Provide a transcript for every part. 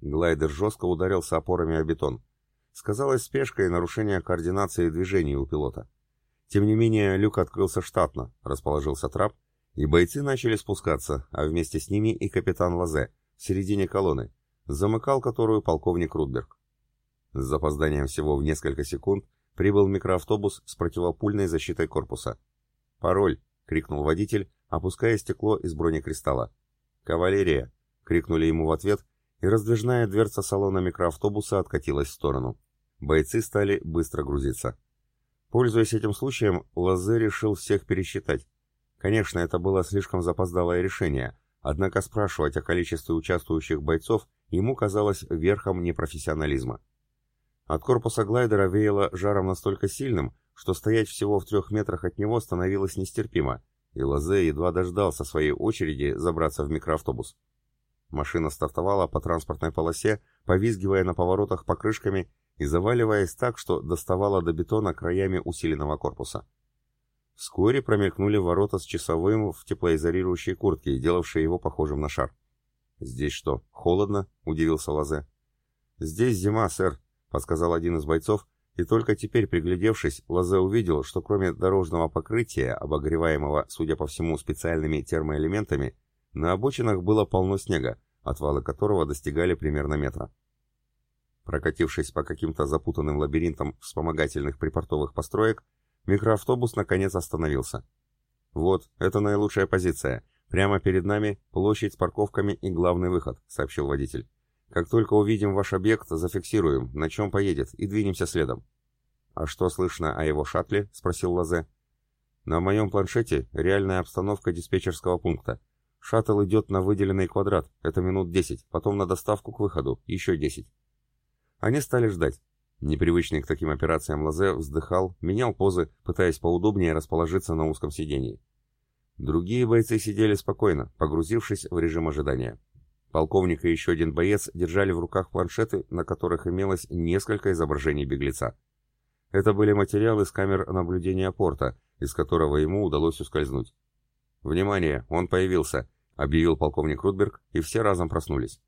Глайдер жестко ударился опорами о бетон. Сказалась спешка и нарушение координации движений у пилота. Тем не менее, люк открылся штатно, расположился трап, и бойцы начали спускаться, а вместе с ними и капитан Лазе, в середине колонны, замыкал которую полковник Рудберг. С запозданием всего в несколько секунд прибыл микроавтобус с противопульной защитой корпуса. «Пароль!» — крикнул водитель, опуская стекло из бронекристалла. «Кавалерия!» — крикнули ему в ответ, и раздвижная дверца салона микроавтобуса откатилась в сторону. Бойцы стали быстро грузиться. Пользуясь этим случаем, Лазе решил всех пересчитать. Конечно, это было слишком запоздалое решение, однако спрашивать о количестве участвующих бойцов ему казалось верхом непрофессионализма. От корпуса глайдера веяло жаром настолько сильным, что стоять всего в трех метрах от него становилось нестерпимо, и Лазе едва дождался своей очереди забраться в микроавтобус. Машина стартовала по транспортной полосе, повизгивая на поворотах покрышками и заваливаясь так, что доставала до бетона краями усиленного корпуса. Вскоре промелькнули ворота с часовым в теплоизолирующей куртке, делавшие его похожим на шар. «Здесь что, холодно?» — удивился Лазе. «Здесь зима, сэр», — подсказал один из бойцов, и только теперь, приглядевшись, Лазе увидел, что кроме дорожного покрытия, обогреваемого, судя по всему, специальными термоэлементами, на обочинах было полно снега, отвалы которого достигали примерно метра. Прокатившись по каким-то запутанным лабиринтам вспомогательных припортовых построек, микроавтобус наконец остановился. «Вот, это наилучшая позиция. Прямо перед нами площадь с парковками и главный выход», — сообщил водитель. Как только увидим ваш объект, зафиксируем, на чем поедет, и двинемся следом. «А что слышно о его шаттле?» — спросил Лазе. «На моем планшете реальная обстановка диспетчерского пункта. Шаттл идет на выделенный квадрат, это минут десять, потом на доставку к выходу, еще десять». Они стали ждать. Непривычный к таким операциям Лазе вздыхал, менял позы, пытаясь поудобнее расположиться на узком сидении. Другие бойцы сидели спокойно, погрузившись в режим ожидания. Полковник и еще один боец держали в руках планшеты, на которых имелось несколько изображений беглеца. Это были материалы с камер наблюдения порта, из которого ему удалось ускользнуть. «Внимание, он появился», — объявил полковник Рудберг, и все разом проснулись.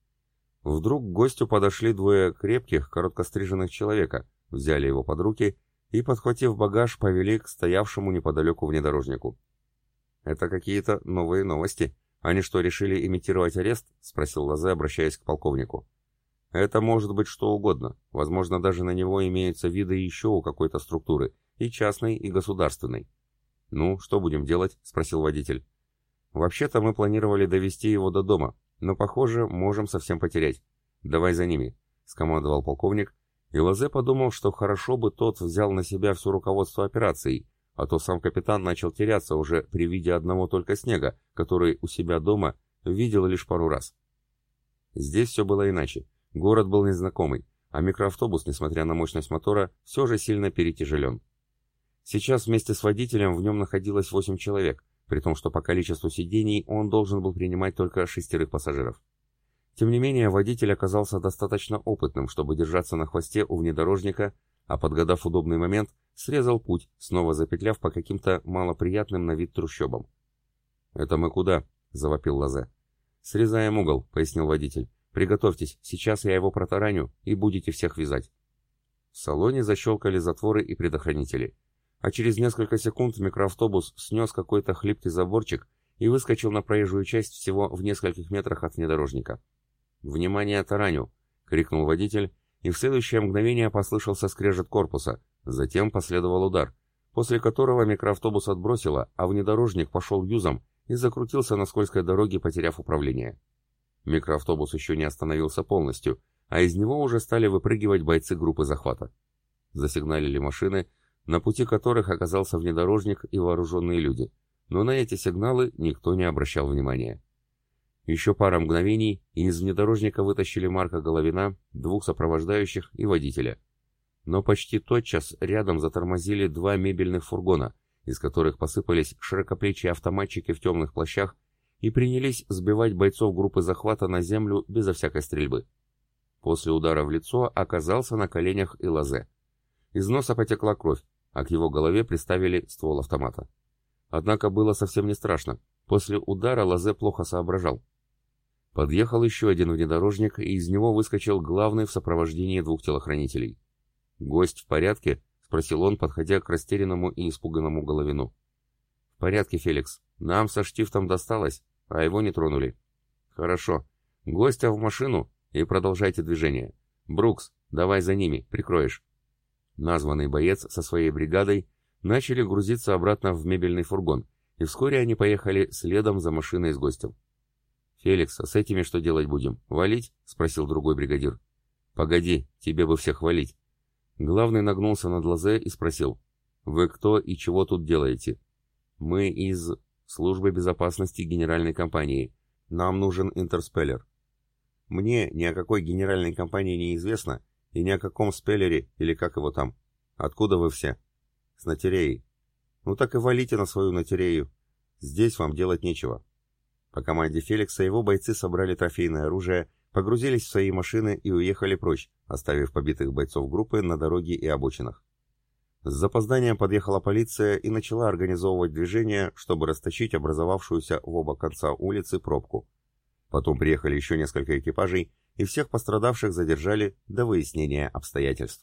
Вдруг к гостю подошли двое крепких, короткостриженных человека, взяли его под руки и, подхватив багаж, повели к стоявшему неподалеку внедорожнику. «Это какие-то новые новости», «Они что, решили имитировать арест?» — спросил Лазе, обращаясь к полковнику. «Это может быть что угодно. Возможно, даже на него имеются виды еще у какой-то структуры, и частной, и государственной». «Ну, что будем делать?» — спросил водитель. «Вообще-то мы планировали довести его до дома, но, похоже, можем совсем потерять. Давай за ними», — скомандовал полковник, и Лазе подумал, что хорошо бы тот взял на себя все руководство операцией, а то сам капитан начал теряться уже при виде одного только снега, который у себя дома видел лишь пару раз. Здесь все было иначе. Город был незнакомый, а микроавтобус, несмотря на мощность мотора, все же сильно перетяжелен. Сейчас вместе с водителем в нем находилось 8 человек, при том, что по количеству сидений он должен был принимать только шестерых пассажиров. Тем не менее, водитель оказался достаточно опытным, чтобы держаться на хвосте у внедорожника, а подгадав удобный момент, срезал путь, снова запетляв по каким-то малоприятным на вид трущобам. «Это мы куда?» — завопил Лазе. «Срезаем угол», — пояснил водитель. «Приготовьтесь, сейчас я его протараню, и будете всех вязать». В салоне защелкали затворы и предохранители. А через несколько секунд микроавтобус снес какой-то хлипкий заборчик и выскочил на проезжую часть всего в нескольких метрах от внедорожника. «Внимание, тараню!» — крикнул водитель, и в следующее мгновение послышался скрежет корпуса, Затем последовал удар, после которого микроавтобус отбросило, а внедорожник пошел юзом и закрутился на скользкой дороге, потеряв управление. Микроавтобус еще не остановился полностью, а из него уже стали выпрыгивать бойцы группы захвата. Засигналили машины, на пути которых оказался внедорожник и вооруженные люди, но на эти сигналы никто не обращал внимания. Еще пара мгновений, и из внедорожника вытащили Марка Головина, двух сопровождающих и водителя – но почти тотчас рядом затормозили два мебельных фургона, из которых посыпались широкоплечие автоматчики в темных плащах и принялись сбивать бойцов группы захвата на землю безо всякой стрельбы. После удара в лицо оказался на коленях и лазе. Из носа потекла кровь, а к его голове приставили ствол автомата. Однако было совсем не страшно. После удара Лазе плохо соображал. Подъехал еще один внедорожник, и из него выскочил главный в сопровождении двух телохранителей. «Гость в порядке?» — спросил он, подходя к растерянному и испуганному Головину. «В порядке, Феликс. Нам со штифтом досталось, а его не тронули». «Хорошо. Гостя в машину и продолжайте движение. Брукс, давай за ними, прикроешь». Названный боец со своей бригадой начали грузиться обратно в мебельный фургон, и вскоре они поехали следом за машиной с гостем. «Феликс, а с этими что делать будем? Валить?» — спросил другой бригадир. «Погоди, тебе бы всех валить». Главный нагнулся над Лазе и спросил. «Вы кто и чего тут делаете?» «Мы из службы безопасности генеральной компании. Нам нужен интерспеллер». «Мне ни о какой генеральной компании не известно, и ни о каком спеллере, или как его там. Откуда вы все?» «С натереи». «Ну так и валите на свою натерею. Здесь вам делать нечего». По команде Феликса его бойцы собрали трофейное оружие, погрузились в свои машины и уехали прочь, оставив побитых бойцов группы на дороге и обочинах. С запозданием подъехала полиция и начала организовывать движение, чтобы растащить образовавшуюся в оба конца улицы пробку. Потом приехали еще несколько экипажей, и всех пострадавших задержали до выяснения обстоятельств.